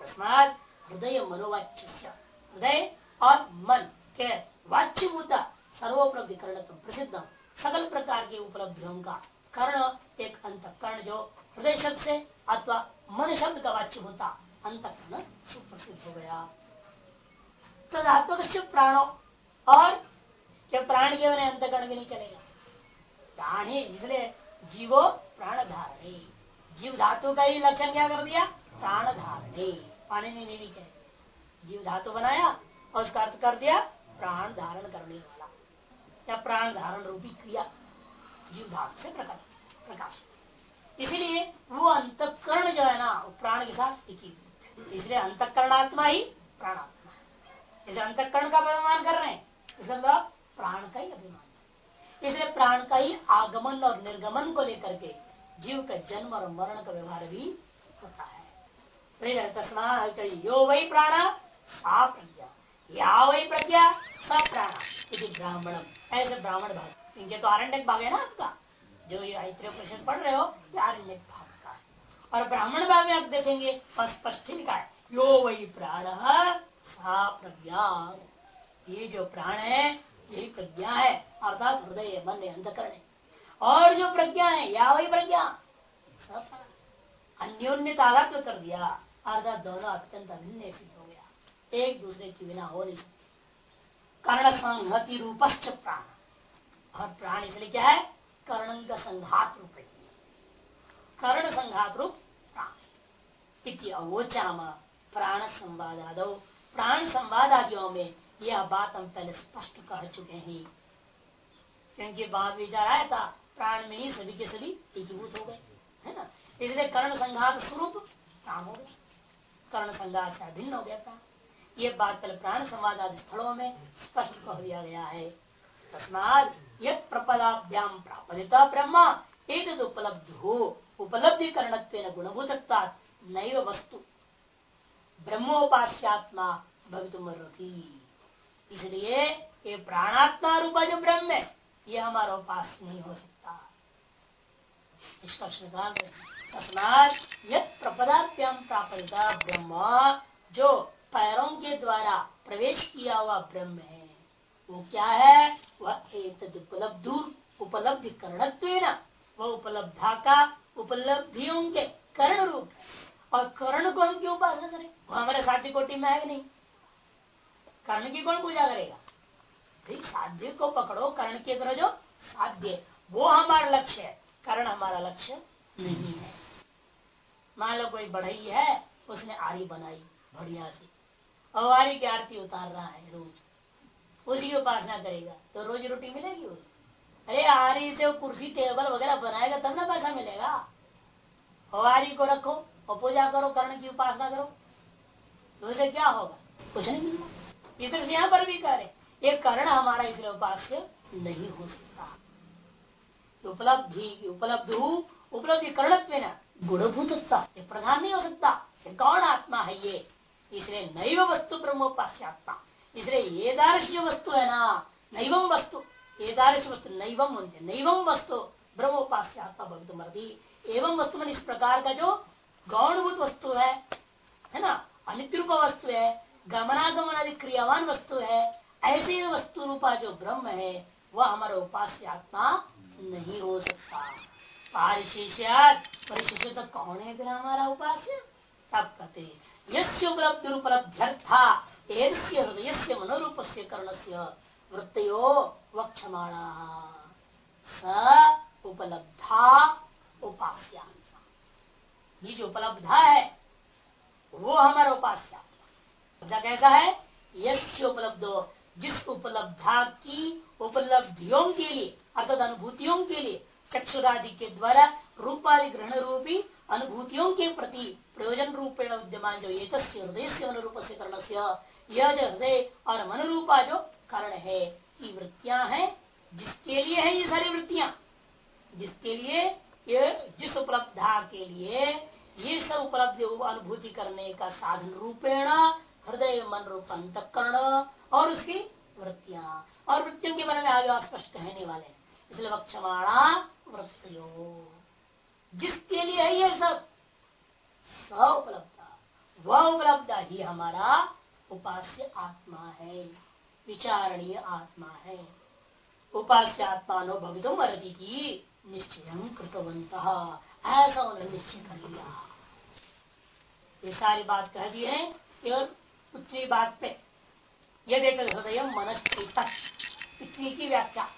तस्मात हृदय मनोवाच्य हृदय और मन के वाच्यभूता सर्वोपलब्धि करण प्रसिद्ध। सकल प्रकार की उपलब्धियों का कर्ण एक अंत कर्ण जो हृदय शब्द से अथवा मन शब्द का वाच्य होता अंत कर्ण सुप्रसिद्ध हो गया। तदात्मक प्राणो और क्या प्राण के बने अंतकर्ण के नहीं चलेगा। प्राण ही इसलिए जीवो प्राण धारणे जीव धातु का ही लक्षण क्या कर दिया? प्राण धारणे पानी ने नहीं कहे जीव धातु बनाया और उसका अर्थ कर दिया प्राण धारण करने वाला। या प्राण धारण रूपी क्रिया। जीव धातु से प्रकट, प्रकाश। इसीलिए वो अंतकरण जो है ना प्राण के साथ एकीकृत इसलिए अंतकरणात्मा ही प्राणात्मा इसे अंतकरण का अभिमान कर रहे हैं। इसका मतलब प्राण का ही अभिमान। इसलिए प्राण का ही आगमन और निर्गमन को लेकर के जीव का जन्म और मरण का व्यवहार भी होता है। यो वही प्राण सा प्रज्ञा। या वही प्रज्ञा स प्राण। ब्राह्मणम। ऐसे ब्राह्मण भाग। इनके तो आरण्य भाग है ना आपका। जो ये प्रश्न पढ़ रहे हो, ये आरण्य भाग का और ब्राह्मण भाग में आप देखेंगे स्पष्ट लिखा है। यो वही प्राण सा प्रज्ञा। ये जो प्राण है यही प्रज्ञा है, अर्थात हृदय मन अंधकरण है। और जो प्रज्ञा है, या वही प्रज्ञा? अन्योन्य तादात्व कर दिया। अर्थात दोनों अत्यंत अभिन्न सिद्ध हो गया। एक दूसरे की बिना हो नहीं कर्ण संहति रूपश्च प्राण। और प्राण इसलिए क्या है? कर्ण का संघात रूप कर्ण संघात रूप प्राण। अवोचाम प्राण संवाद आदो प्राण संवाद आदियों में यह बात हम पहले स्पष्ट कह चुके हैं। क्योंकि वहाँ विचार आया था, प्राण में ही सभी के सभी एकीभूत हो गए, है ना? इसलिए कर्ण संघात स्वरूप प्राण हो गया। कर्ण संघात से अभिन्न हो गया था। ये बात पहले प्राण संवाद आदि स्थलों में स्पष्ट कह दिया गया है। तस्माद यद प्रपदाभ्याम प्रापित ब्रह्मा एक उपलब्ध हो। उपलब्धि करण गुणभूत नैव वस्तु। ब्रह्मोपास्यात्मा भवितुमर्हति। इसलिए ये प्राणात्मा रूपा जो ब्रह्म है, ये हमारा उपास नहीं हो सकता। निष्कर्ष प्रपदाभ्याम प्राप्त ब्रह्म, जो पैरों के द्वारा प्रवेश किया हुआ ब्रह्म है। वो क्या है? वह एक उपलब्ध उपलब्धि करणत्व वह उपलब्धा का उपलब्धियों के कर्ण रूप और कर्ण को हम क्यों उपासना करें? वो हमारे साथी कोटि में है नहीं? कर्ण की कौन पूजा करेगा? साध्य को पकड़ो, कर्ण के तरह जो साध्य। वो हमारा लक्ष्य है। कर्ण हमारा लक्ष्य नहीं है। मान लो कोई बढ़ई है, उसने आरी बनाई बढ़िया सी। और आरी की आरती उतार रहा है रोज। उसी की उपासना करेगा। तो रोजी रोटी मिलेगी उसे? अरे, आरी से वो कुर्सी, टेबल वगैरह बनाएगा, तब ना पैसा मिलेगा। और आरी को रखो और पूजा करो, कर्ण की उपासना करो। तो उसे क्या होगा? कुछ नहीं मिलना इधर से यहाँ पर भी करे। ये कर्ण हमारा इसलिए उपास्य नहीं हो सकता। उपलब्धि उपलब्ध उपलब्धि कर्णत्व न गुणभूतता ये प्रधान नहीं हो सकता। ये कौन आत्मा है ये? इसलिए नैव वस्तु ब्रह्मोपास्यात्मा। इसलिए ये दार्श जो वस्तु है ना? नैवम वस्तु। ये दार्श वस्तु नैवम नैवम वस्तु ब्रह्मोपास्यात्मा भवित मर्दी एवं वस्तु मन इस प्रकार का जो गौणभूत वस्तु है है ना? अनित रूप वस्तु है गमनागमन आदि क्रियावान वस्तु है, ऐसे वस्तु रूपा जो ब्रह्म है, वह हमारा उपास्य आत्मा नहीं हो सकता। पारिशेष्यात, परिशिष्य तो कौन है फिर हमारा उपास्य? तब कहते यस्य उपलब्ध उपलब्ध्यर्था हृदय से मनोरूप से कर्ण से वृत्तो वक्षमाणा। स उपलब्धा उपास्या जो उपलब्धा है, वो हमारा उपास्या कैसा है, यश उपलब्ध, जिस उपलब्धा की उपलब्धियों के लिए, अर्थात अनुभूतियों के लिए, चक्षुरादि के द्वारा रूपादि ग्रहण रूपी अनुभूतियों के प्रति प्रयोजन रूपेण विद्यमान जो एक हृदय से अनुरूप से कर्ण से यह जो हृदय और मनरूपा जो कारण है कि वृत्तियाँ हैं, जिसके लिए है ये सारी वृत्तियाँ। जिसके लिए, ये जिस उपलब्धा के लिए, ये सब उपलब्धि अनुभूति करने का साधन रूपेण हृदय मन रूप अंतकरण और उसकी वृत्तियाँ। और वृत्तियों के बारे में आगे स्पष्ट कहने वाले इसलिए वक्षमाणा वृत्तियों। जिसके लिए है ये सब? स उपलब्ध वह उपलब्ध ही हमारा उपास्य आत्मा है। विचारणीय आत्मा है। उपास्य आत्मा नो भवितुम की निश्चय कृतवंत ऐसा उन्होंने निश्चय कर लिया। ये सारी बात कह दी है केवल उतनी बात पे यदि हृदय मनस्थित इतनी की व्याख्या.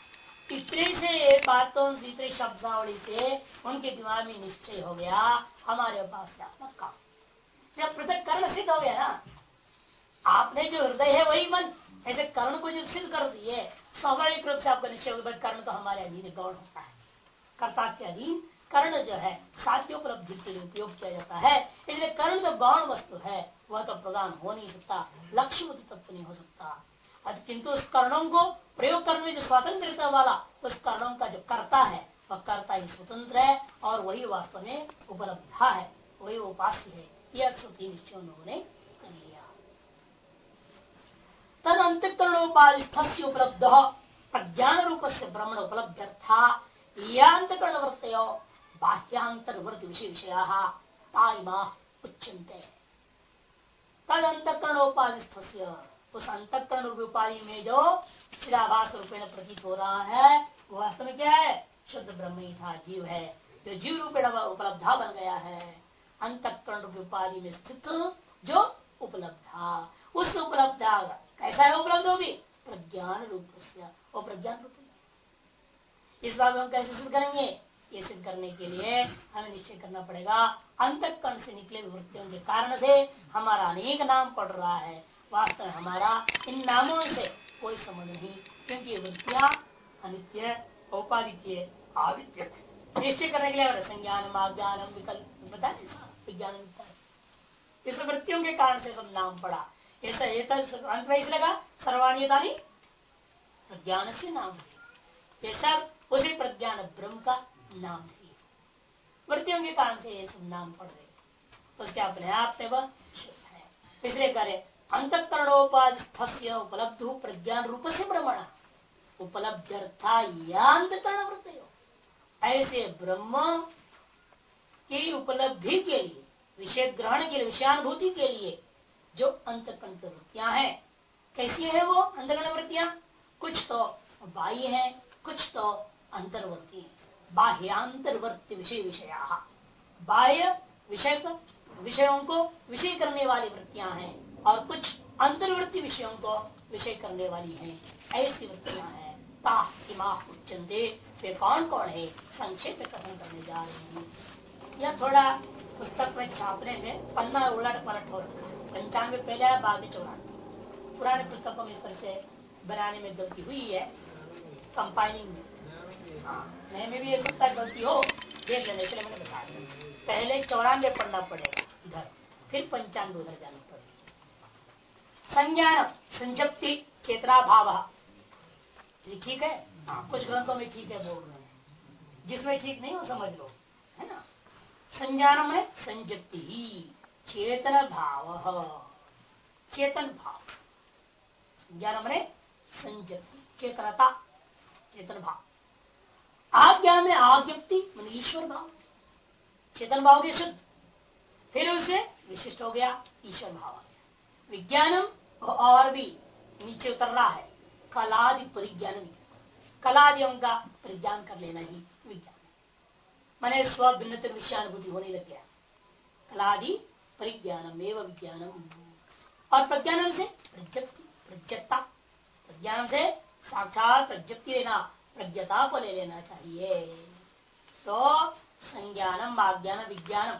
इतने से बातों से इतने शब्दावली से उनके दिमाग में निश्चय हो गया. हमारे पास काम जब पृथक कर्ण सिद्ध हो गया ना? आपने जो हृदय है वही मन. ऐसे कर्ण को जब सिद्ध कर दिए, स्वाभाविक रूप से आपका निश्चय होगा, कर्ण तो हमारे अधीन गौण होता है? कर्ता के अधीन कर्ण जो है साध्य उपलब्धि के लिए उपयोग किया जाता है, इसलिए कर्ण जो गौण वस्तु है, वह तो प्रदान हो नहीं सकता, लक्ष्य तत्व नहीं हो सकता। किंतु उस कर्णों को प्रयोग करने में जो स्वतंत्रता वाला, उस कर्णों का जो कर्ता है, वह कर्ता ही स्वतंत्र है और वही वास्तव में उपलब्ध है, वही उपास्य है। यह श्रुति निश्चय उन्होंने कर लिया। तद अंतकरणोपाधि उपलब्ध प्रज्ञान रूप से भ्रमण उपलब्ध था अंतकरण वृत्त बाह्यांतर्वर्त विषय विषया उच्चते तद अंतकरण अंतकरणोपाधि उस अंतकरण उपाधि में जो चिराभास रूपेण प्रतीत हो रहा है वो वास्तव में क्या है शुद्ध ब्रह्म ही था जीव है जो जीव रूपेण उपलब्धा बन गया है अंतकरण उपाधि में स्थित जो उपलब्धा। उस उपलब्धा कैसा है उपलब्ध होगी प्रज्ञान रूप वो प्रज्ञान रूप इस बात हम कैसे सिद्ध करेंगे? ये सिद्ध करने के लिए हमें निश्चय करना पड़ेगा। अंतकरण से निकले वृत्तियों के कारण से हमारा अनेक नाम पड़ रहा है। वास्तव हमारा इन नामों से कोई संबंध नहीं, क्योंकि वृत्तियाँ अनित्य, औपादित्य आदित्य निश्चय करने के लिए संज्ञान ज्ञानम विकल्प बता विज्ञान इस वृत्तियों के कारण से सब नाम पड़ा। ऐसा ये अंत में लगा सर्वाणीयता प्रज्ञान से नाम ये सब उसी प्रज्ञान ब्रह्म का नाम है वृत्तियों के कारण से ये सब नाम पड़ रहे। उसके अपने आप से वह है? इसलिए करे अंतकरणोपाधि उपलब्ध प्रज्ञान रूप से भ्रमण उपलब्ध अंतकरण वृत्ति ऐसे ब्रह्म की उपलब्धि के लिए, विषय ग्रहण के लिए, विषयानुभूति के लिए जो अंतकरण वृत्तियाँ हैं, कैसी है वो अंतकरण वृत्तियाँ कुछ तो बाह्य है, कुछ तो अंतर्वर्ती है। बाह्यांतर्वर्ती विषय विषया। बाह्य विषय विषयों को विषय करने वाली वृत्तियाँ हैं और कुछ अंतर्वर्ती विषयों को विषय करने वाली हैं। ऐसी वृत्तियाँ हैं। वे कौन कौन है? संक्षेप में कथन करने जा रहे हैं। यह थोड़ा पुस्तक में छापने में पन्ना उलट पलट हो रखा है। पंचानवे पहले है बाद में चौरानवे पुराने पुस्तकों में इस तरह से बनाने में गलती हुई है। कंपाइनिंग में। हाँ में भी एक सकता गलती हो देख लेने के लिए मैंने बता दिया। पहले चौरानवे पढ़ना पड़ेगा इधर। फिर पंचानवे उधर जाना पड़ेगा। संज्ञान संजप्ति चेतना भाव ठीक है? हाँ। कुछ ग्रंथों में ठीक है बोल रहे हैं जिसमें ठीक नहीं हो समझ लो। है ना? संज्ञान में संजप्ति ही। चेतन भाव चेतन भाव ज्ञान मैंने संजप्ति। चेतनता चेतन भाव आज्ञा में आज्ञप्ति मान ईश्वर भाव। चेतन भाव के शुद्ध। फिर उसे विशिष्ट हो गया, ईश्वर भाव विज्ञानम और भी नीचे उतर रहा है। कलादि परिज्ञान कलादियों का परिज्ञान कर लेना ही विज्ञान मैंने स्व भिन्न विषयानुभूति होने लग गया। कलादि परिज्ञानम एवं विज्ञानम। और प्रज्ञानम से प्रज्ञप्ति प्रज्ञता प्रज्ञान से साक्षात प्रज्ञप्ति लेना प्रज्ञता को ले लेना चाहिए। तो संज्ञानम आज्ञान विज्ञानम।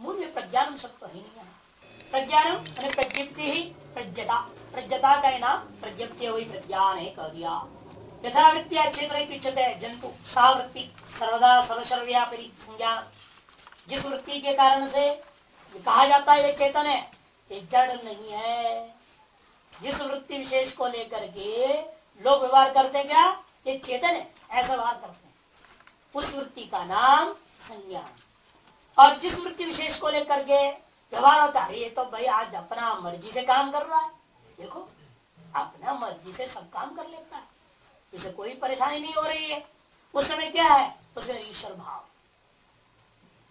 मूल में प्रज्ञानम शब्द तो ही नहीं है प्रज्ञानम प्रज्ञप्ति ही प्रज्ञता। प्रज्ञता का नाम प्रज्ञप्ति हुई प्रज्ञान है कह दिया। यथावृत्तिया क्षेत्र जंतु। सावृत्ति, सर्वदा सर्वसर्व्यापी संज्ञान। जिस वृत्ति के कारण से कहा जाता है ये चेतन है, ये जड़ नहीं है। जिस वृत्ति विशेष को लेकर के लोग व्यवहार करते क्या? ये चेतन है, ऐसा व्यवहार करते हैं। उस वृत्ति का नाम संज्ञान। और जिस वृत्ति विशेष को लेकर के व्यवहार होता है, ये तो भाई आज अपना मर्ज़ी से काम कर रहा है। देखो, अपना मर्ज़ी से सब काम कर लेता है। इसे कोई परेशानी नहीं हो रही है। उस समय क्या है? उसमें ईश्वर भाव।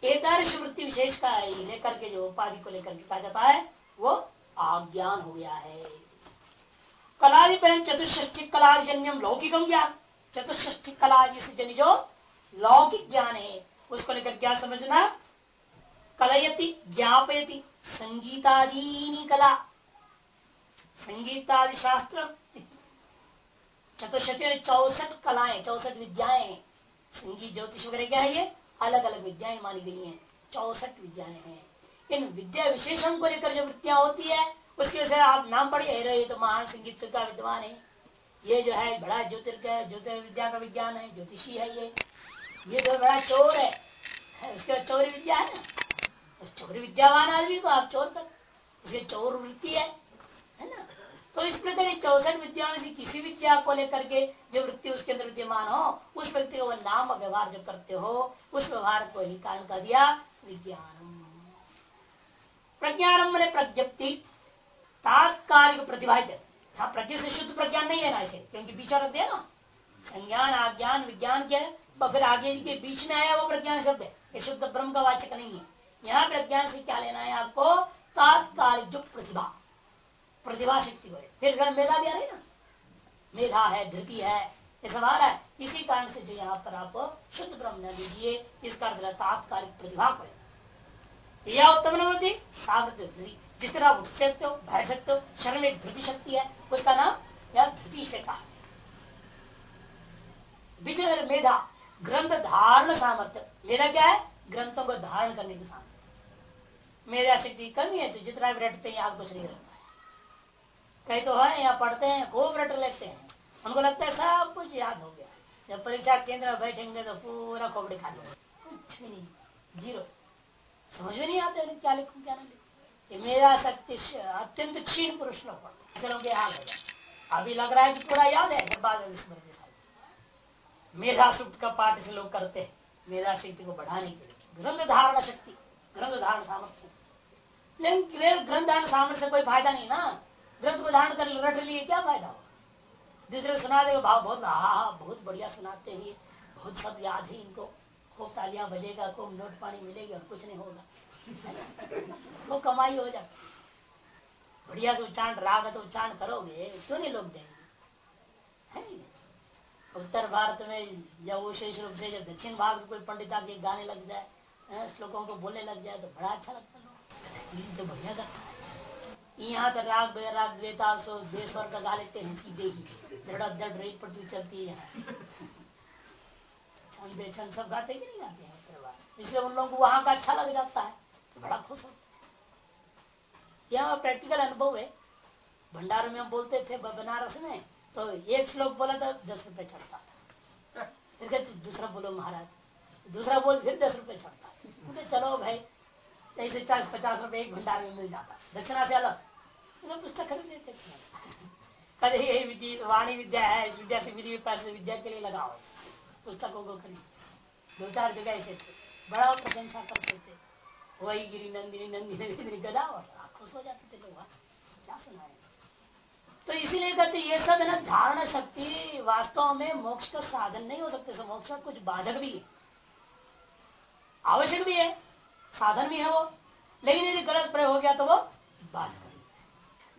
एकदर्श वृत्ति विशेष का लेकर के जो उपाधि को लेकर के कहा जाता है, वो आज्ञान हो गया है। कलादि पहन चतुष्ठी कलाजन्यम लौकिकम ज्ञान। चतुष्ठी कला जन जो लौकिक ज्ञान है, उसको लेकर क्या समझना? कलयति, ज्ञापयति, संगीतादीनी कला। संगीतादि शास्त्र चतुष्टी चौसठ कलाएँ, चौसठ विद्याएँ। संगीत ज्योतिष वगैरह क्या है ये? अलग अलग विद्याएँ मानी गई हैं। चौसठ विद्याएँ हैं। इन विद्या विशेषण को लेकर जो वृत्तियाँ होती है, उसकी वजह से आप नाम पढ़े रहे तो महान संगीत का विद्वान है। ये जो है बड़ा ज्योतिर्ग ज्योतिर्विद्या का विज्ञान है ज्योतिषी है ये। ये जो बड़ा चोर है, उसके चौरी विद्या है ना? चौरी विद्यावान आदमी को आप चोर उसके चौर वृत्ति है है ना? तो इस प्रकार चौसठ विद्याओं से किसी विद्या को लेकर के जो वृत्ति उसके अंदर विद्यमान हो उस व्यक्ति को नाम व्यवहार जो करते हो उस व्यवहार को ही कारण कर दिया विज्ञानम। प्रज्ञानम प्रज्ञप्ति तात्कालिक प्रतिभा हाँ प्रज्ञा से शुद्ध प्रज्ञान नहीं है ना इसे क्योंकि बीच रख दिया ना। संज्ञान, आज्ञान, विज्ञान क्या है? फिर आगे के बीच में आया वो प्रज्ञान शब्द है। ये शुद्ध ब्रह्म का वाचक नहीं है। यहाँ प्रज्ञान से क्या लेना है आपको? तात्कालिक जो प्रतिभा। प्रतिभा शक्ति को फिर घर मेधा भी आ रही ना? मेधा है, धृति है, ये सब आ रहा है। इसी कारण से जो यहाँ पर आप शुद्ध ब्रह्म न लीजिए इसका तात्कालिक प्रतिभा को यह उत्तम होती धृति जिस तरह उठ सकते हो, बैठ सकते हो शरण में धृति शक्ति है, उसका नाम यह धृति से कहा मेधा, ग्रंथ धारण सामर्थ्य मेरा क्या है? ग्रंथों को धारण करने की सामर्थ्य मेरा शक्ति कमी है तो जितना भी रटते हैं आप कुछ नहीं रखता कई तो है, यहाँ पढ़ते हैं, खूब रट लेते हैं। उनको लगता है सब कुछ याद हो गया। जब परीक्षा केंद्र में बैठेंगे तो पूरा खोपड़ी खा लेंगे। कुछ नहीं। ज़ीरो। समझ में नहीं आते क्या लिखू, क्या नहीं लिखू। मेरा शक्ति अत्यंत क्षीण पुरुष लोग चलो हाल है। अभी लग रहा है कि पूरा याद है बाद मेधा सुप्त का पाठ से लोग करते हैं। मेधा शक्ति को बढ़ाने के लिए। ग्रंथ धारण शक्ति, ग्रंथ धारण सामर्थ्य। लेकिन ग्रंथ धारण सामर्थ्य कोई फ़ायदा नहीं ना। ग्रंथ को धारण कर रट लिए क्या फ़ायदा हो? दूसरे सुना दे, भाव बहुत हा बहुत बढ़िया सुनाते हैं बहुत सब याद है इनको। खूब तालियाँ बजेगा खूब नोट पानी मिलेगी और कुछ नहीं होगा। वो कमाई हो जाती बढ़िया से उच्चारण राग तो उच्चारण करोगे, क्यों नहीं लोग देंगे? उत्तर भारत में जब विशेष रूप से जब दक्षिण भारत में कोई पंडित आके गाने लग जाए श्लोकों को बोलने लग जाए तो बड़ा अच्छा लगता है। तो बढ़िया लगता है। यहाँ तो राग राग द्वेता देश भर का गा लेते हैं, सीधे ही। दड़ा दड़ रेत पर चलती है। छन बेछन सब गाते कि नहीं गाते हैं इसलिए उन लोगों को वहाँ का अच्छा लग जाता है। तो बड़ा खुश होता यह प्रैक्टिकल अनुभव है। भंडार में हम बोलते थे बनारस में तो एक श्लोक बोला था, दस रुपए चढ़ता था। फिर कहते, दूसरा बोलो, महाराज। दूसरा बोल, फिर दस रुपए चढ़ता चलो भाई ऐसे चालीस पचास रुपए एक भंडार में मिल जाता दक्षिणा से अलग। तो पुस्तक खरीद लेते कद यही वाणी विद्या है, इस विद्या से विधि विद्या के लिए लगाओ। पुस्तकों को खरीद। दो चार जगह ऐसे थे। बड़ा प्रशंसा करते थे। वही गिरी नंदिनी नंदिनी नंदिनी गदा और खुश हो जाते थे लोग। क्या सुनाए? तो इसीलिए कहते ये सब है ना, धारण शक्ति वास्तव में मोक्ष का साधन नहीं हो सकते। मोक्ष का कुछ बाधक भी है। आवश्यक भी है। साधन भी है वो। लेकिन यदि गलत प्रयोग हो गया तो वो बाधक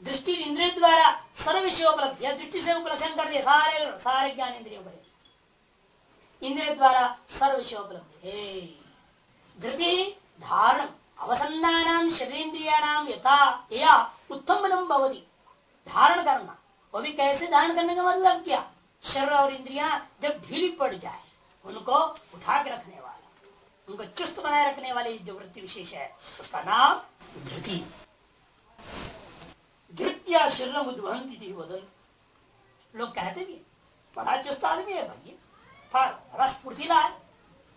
दृष्टि इंद्रिय द्वारा सर्व विषय उपलब्ध या दृष्टि से उपलक्षण कर दिया। सारे सारे ज्ञान इंद्रियों पर इंद्रिय द्वारा सर्व विषय उपलब्ध धृति धारण अवसन्ना शरीर यथा या उत्तम भवती। धारण करना वो भी कैसे धारण करने का मतलब क्या? शरीर और इंद्रिया जब ढीली पड़ जाए, उनको उठा के रखने वाला। उनको चुस्त बनाए रखने वाली जो वृत्ति विशेष है, उसका नाम धृति। धृत्या शरीर उद्वहंती बदल लोग कहते भी बड़ा चुस्त आदमी है भैया रस फुर्तीला है।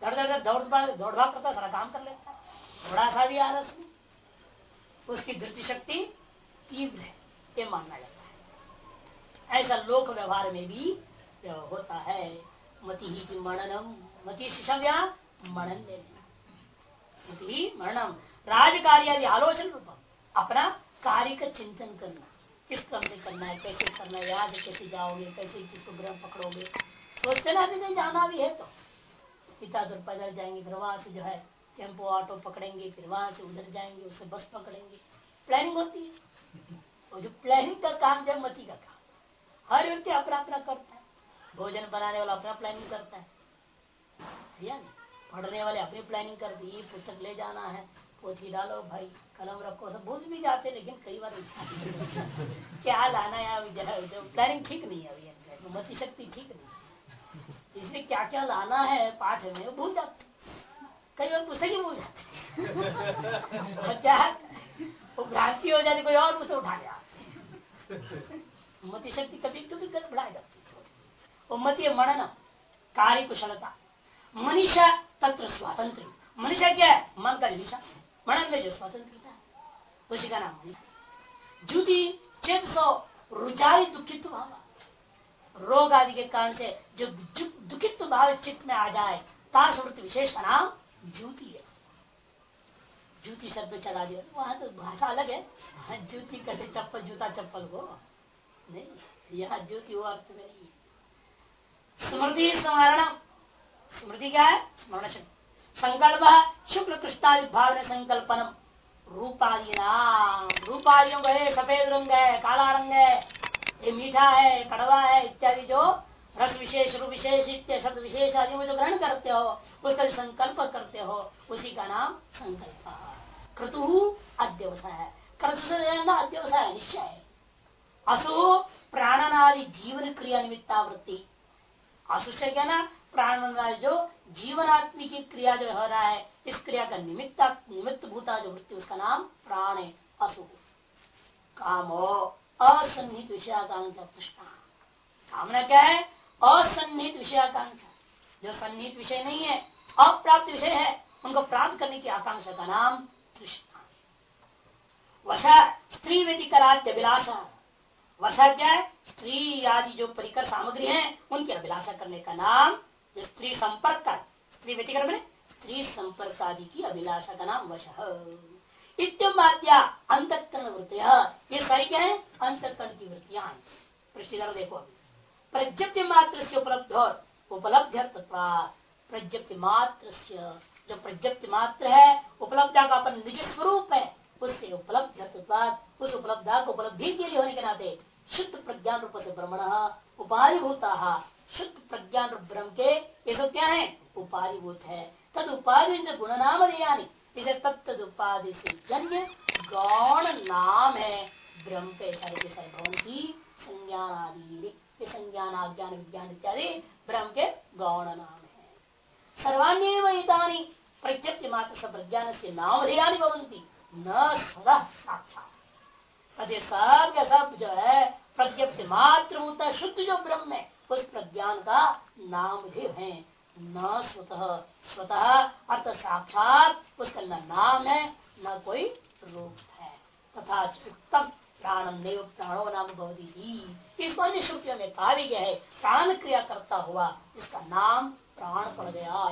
दर दर दौड़ दौड़ भाग करता, सारा काम कर लेता। थोड़ा सा भी आलस में उसकी धृति शक्ति तीव्र है, ये मानना जाता है। ऐसा लोक व्यवहार में भी होता है। मति ही की मननम मति शिशव्या मनन ले लेना। मरणम। राजकार्य आलोचन रूपम। अपना कार्य का चिंतन करना। किस क्रम से करना है, कैसे करना है, याद कैसे जाओगे, कैसे किसको ग्रह पकड़ोगे? सोचते ना भी जाना भी है तो। पिता दूर पैदल जाएँगे, फिर वहाँ से जो है टेंपो, ऑटो पकड़ेंगे, फिर वहाँ से उधर जाएँगे उससे बस पकड़ेंगे। प्लानिंग होती है। वो जो प्लानिंग का काम जब मती का काम। हर व्यक्ति अपना अपना करता है। भोजन बनाने वाला अपना प्लानिंग करता है। पढ़ने वाले अपनी प्लानिंग करती है पुस्तक ले जाना है, पोथी डालो, भाई, कलम रखो, सब भूल भी जाते लेकिन कई बार क्या लाना है प्लानिंग ठीक नहीं है अभी मति शक्ति ठीक नहीं इसलिए क्या क्या लाना है पाठ में, वो भूल जाते कई बार पुस्तक ही भूल जाते क्या? वो भ्रांति हो जाती कोई और पुस्तक उठा लिया मति शक्ति कभी कभी बढ़ाई जाती वो मति मनन कार्य कुशलता। मनीषा तत्र स्वातंत्र। मनीषा क्या है? मन का निशा मणन में जो स्वतंत्रता उसी का नाम ज्योति चेत सो रुचाई दुखित्व भाव। रोग आदि के कारण से जो दुखित्व भाव चित्त में आ जाए, तार विशेष का नाम ज्योति है। जूती शब्द चला दिया। वहाँ तो भाषा अलग है। जूती कहते चप्पल, जूता, चप्पल को नहीं, यह ज्योति वो अर्थ में नहीं स्मृति स्मरण। स्मृति क्या है? स्मरण शक्ति संकल्प शुक्ल कृष्णादि भाव संकल्पनम। रूपादि नाम। रूपादियों को सफ़ेद रंग है, काला रंग है। ये मीठा है, कड़वा है, इत्यादि जो रस विशेष रूप विशेष इत्यादि शब्द विशेष आदि में जो ग्रहण करते हो, उसका संकल्प करते हो, उसी का नाम संकल्प क्रतु अध्यवसाय है। क्रतु से अध्यवसाय निश्चय है। असु प्राणनादि जीवन क्रिया निमित्तावृत्ति। असु से ना प्राण जो जीवनात्मी की क्रिया जो हो रहा है, इस क्रिया का निमित्त निमित्त भूता जो वृत्ति, उसका नाम प्राण है असु। कामो असन्निहित विषयाकांक्षा कृष्णा कामना क्या है? असन्निहित विषयाकांक्षा। जो सन्निहित विषय नहीं है, अप्राप्त विषय है, उनको प्राप्त करने की आकांक्षा का नाम कृष्णा वशा स्त्री व्यतिकराद्य अभिलाषा। वशा क्या है? स्त्री आदि जो परिकर सामग्री है, उनकी अभिलाषा करने का नाम स्त्री संपर्क का स्त्री व्यतिकर में स्त्री संपर्क आदि की अभिलाषा का नाम वश इत्याद्या अंतकरण वृत्तियाँ ये सारी क्या है? अंतकरण की वृत्तियाँ पृष्ठिधर देखो प्रज्ञप्ति मात्र से उपलब्ध उपलब्ध प्रज्ञप्ति मात्र से जो प्रज्ञप्ति मात्र है उपलब्धा का अपन निज स्वरूप है, उससे उपलब्ध उस उपलब्धा को उपलब्धि के लिए होने के नाते, शुद्ध प्रज्ञान रूप से ब्रह्मण उपाधि होता शुद्ध प्रज्ञान रूप ब्रह्म के, ये सब क्या है? उपाधिभूत है। तद उपाधि गुण नाम दिया इसे तत्त उपाधि से जन्य गौण नाम है। ब्रह्म के सारे सर्वभवन की संज्ञान आदि संज्ञान आज्ञान विज्ञान इत्यादि ब्रह्म के गौण नाम है। सर्वान्य प्रज्ञप्ति मात्र प्रज्ञान से नाम धियानी भवंती न सदा साक्षात। अरे सब का सब जो है प्रज्ञप्ति मात्र होता शुद्ध जो ब्रह्म है, उस प्रज्ञान का नाम भी है। न स्वतः स्वतः अर्थ साक्षात उसका न नाम है, न कोई रूप है। तथा उत्तम प्राणम देव प्राणो नाम भवती इस अन्य श्रुतियों में कहा भी गया है प्राण क्रिया करता हुआ इसका नाम प्राण पड़ गया